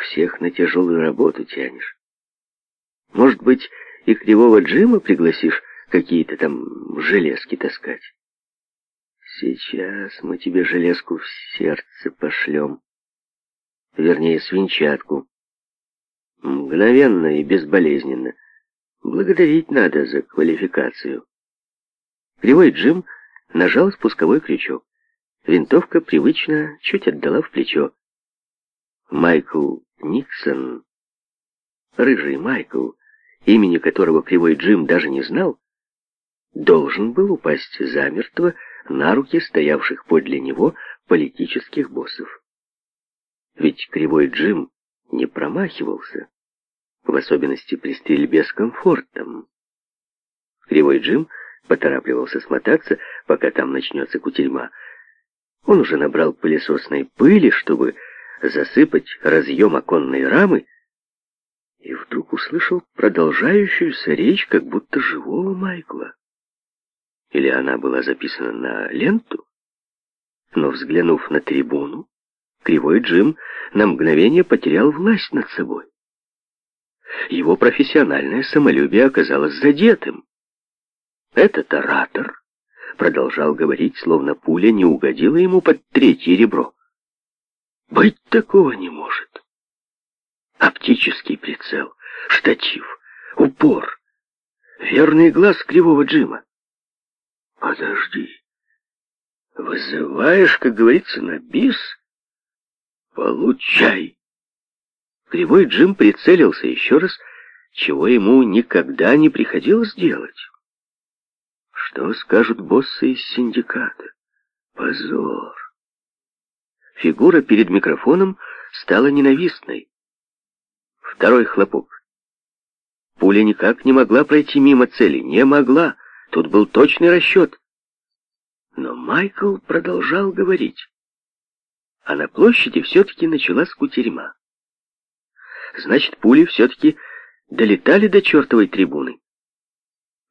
всех на тяжелую работу тянешь. Может быть, и Кривого Джима пригласишь какие-то там железки таскать? Сейчас мы тебе железку в сердце пошлем. Вернее, свинчатку. Мгновенно и безболезненно. Благодарить надо за квалификацию. Кривой Джим нажал спусковой крючок. Винтовка привычно чуть отдала в плечо. Майкл Никсон, рыжий Майкл, имени которого кривой Джим даже не знал, должен был упасть замертво на руки стоявших подле него политических боссов. Ведь кривой Джим не промахивался, в особенности при стрельбе с комфортом. Кривой Джим поторапливался смотаться, пока там начнется кутерьма. Он уже набрал пылесосной пыли, чтобы засыпать разъем оконной рамы, и вдруг услышал продолжающуюся речь как будто живого Майкла. Или она была записана на ленту? Но, взглянув на трибуну, Кривой Джим на мгновение потерял власть над собой. Его профессиональное самолюбие оказалось задетым. Этот оратор продолжал говорить, словно пуля не угодила ему под третье ребро. Быть такого не может. Оптический прицел, штатив, упор, верный глаз кривого Джима. Подожди. Вызываешь, как говорится, на бис? Получай. Кривой Джим прицелился еще раз, чего ему никогда не приходилось делать. Что скажут боссы из синдиката? Позор. Фигура перед микрофоном стала ненавистной. Второй хлопок. Пуля никак не могла пройти мимо цели. Не могла. Тут был точный расчет. Но Майкл продолжал говорить. А на площади все-таки началась кутерьма. Значит, пули все-таки долетали до чертовой трибуны.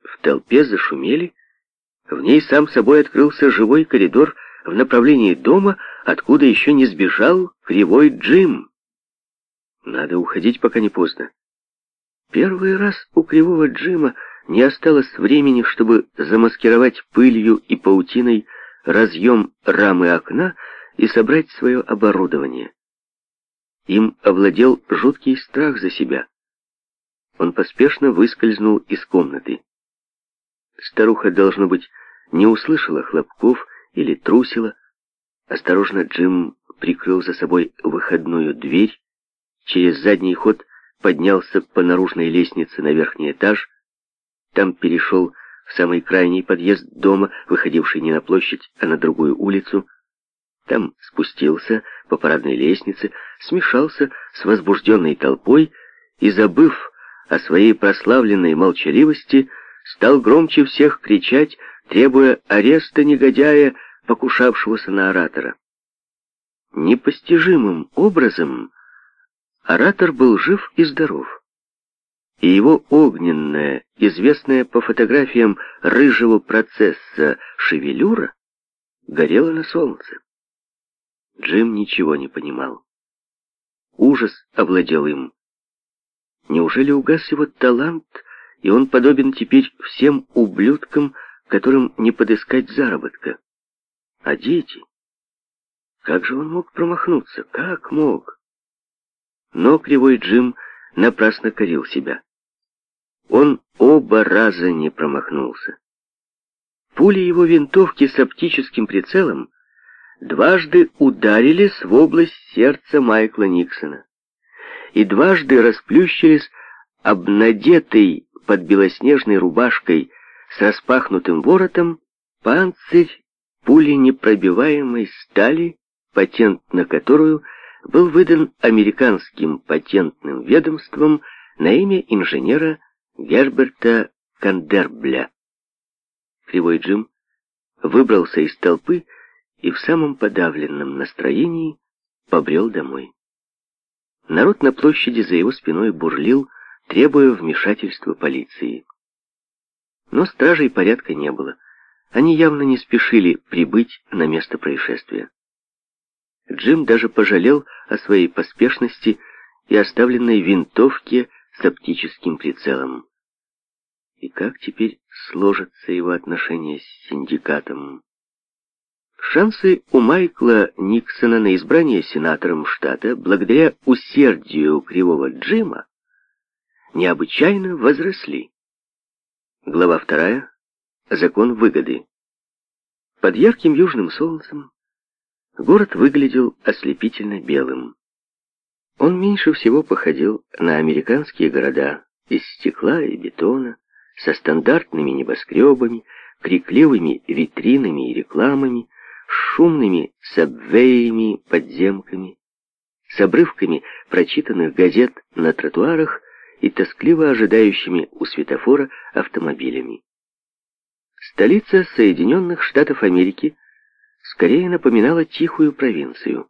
В толпе зашумели. В ней сам собой открылся живой коридор в направлении дома, откуда еще не сбежал кривой Джим. Надо уходить, пока не поздно. Первый раз у кривого Джима не осталось времени, чтобы замаскировать пылью и паутиной разъем рамы окна и собрать свое оборудование. Им овладел жуткий страх за себя. Он поспешно выскользнул из комнаты. Старуха, должно быть, не услышала хлопков или трусила, Осторожно Джим прикрыл за собой выходную дверь, через задний ход поднялся по наружной лестнице на верхний этаж, там перешел в самый крайний подъезд дома, выходивший не на площадь, а на другую улицу. Там спустился по парадной лестнице, смешался с возбужденной толпой и, забыв о своей прославленной молчаливости, стал громче всех кричать, требуя ареста негодяя покушавшегося на оратора. Непостижимым образом оратор был жив и здоров, и его огненная, известная по фотографиям рыжего процесса шевелюра горела на солнце. Джим ничего не понимал. Ужас овладел им. Неужели угас его талант, и он подобен теперь всем ублюдкам, которым не подыскать заработка? А дети? Как же он мог промахнуться? Как мог? Но Кривой Джим напрасно корил себя. Он оба раза не промахнулся. Пули его винтовки с оптическим прицелом дважды ударились в область сердца Майкла Никсона и дважды расплющились обнадетый под белоснежной рубашкой с распахнутым воротом панцирь Пули непробиваемой стали, патент на которую был выдан американским патентным ведомством на имя инженера Герберта Кандербля. Кривой Джим выбрался из толпы и в самом подавленном настроении побрел домой. Народ на площади за его спиной бурлил, требуя вмешательства полиции. Но стражей порядка не было. Они явно не спешили прибыть на место происшествия. Джим даже пожалел о своей поспешности и оставленной винтовке с оптическим прицелом. И как теперь сложатся его отношения с синдикатом? Шансы у Майкла Никсона на избрание сенатором штата благодаря усердию Кривого Джима необычайно возросли. Глава вторая закон выгоды. Под ярким южным солнцем город выглядел ослепительно белым. Он меньше всего походил на американские города из стекла и бетона, со стандартными небоскребами, крикливыми витринами и рекламами, шумными сабвеями, подземками, с обрывками прочитанных газет на тротуарах и тоскливо ожидающими у светофора автомобилями. Столица Соединенных Штатов Америки скорее напоминала тихую провинцию.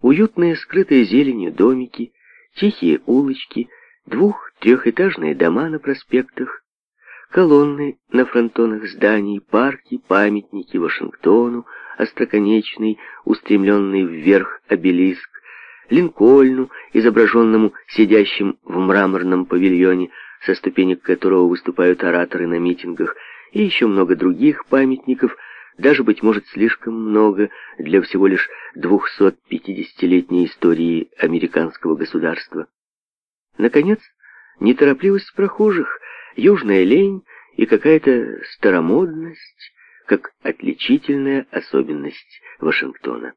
Уютные скрытые зеленью домики, тихие улочки, двух-трехэтажные дома на проспектах, колонны на фронтонах зданий, парки, памятники Вашингтону, остроконечный, устремленный вверх обелиск, Линкольну, изображенному сидящим в мраморном павильоне, со ступенек которого выступают ораторы на митингах, и еще много других памятников, даже, быть может, слишком много для всего лишь 250-летней истории американского государства. Наконец, неторопливость прохожих, южная лень и какая-то старомодность, как отличительная особенность Вашингтона.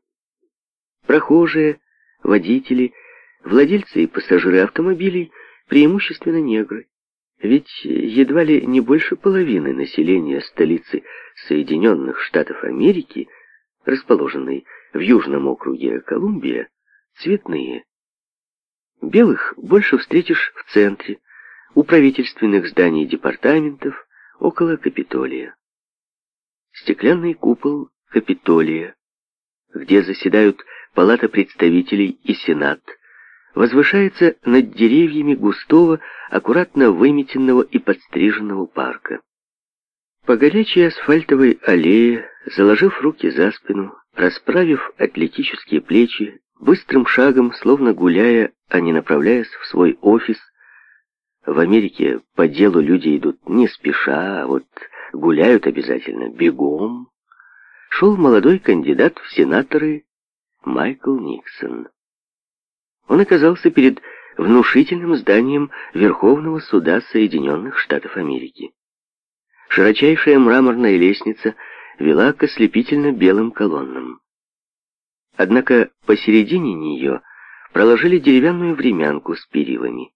Прохожие, водители, владельцы и пассажиры автомобилей преимущественно негры. Ведь едва ли не больше половины населения столицы Соединенных Штатов Америки, расположенной в южном округе Колумбия, цветные. Белых больше встретишь в центре, у правительственных зданий департаментов, около Капитолия. Стеклянный купол Капитолия, где заседают Палата представителей и Сенат – возвышается над деревьями густого, аккуратно выметенного и подстриженного парка. По горячей асфальтовой аллее, заложив руки за спину, расправив атлетические плечи, быстрым шагом, словно гуляя, а не направляясь в свой офис, в Америке по делу люди идут не спеша, а вот гуляют обязательно бегом, шел молодой кандидат в сенаторы Майкл Никсон он оказался перед внушительным зданием Верховного суда Соединенных Штатов Америки. Широчайшая мраморная лестница вела к ослепительно белым колоннам. Однако посередине нее проложили деревянную времянку с перилами.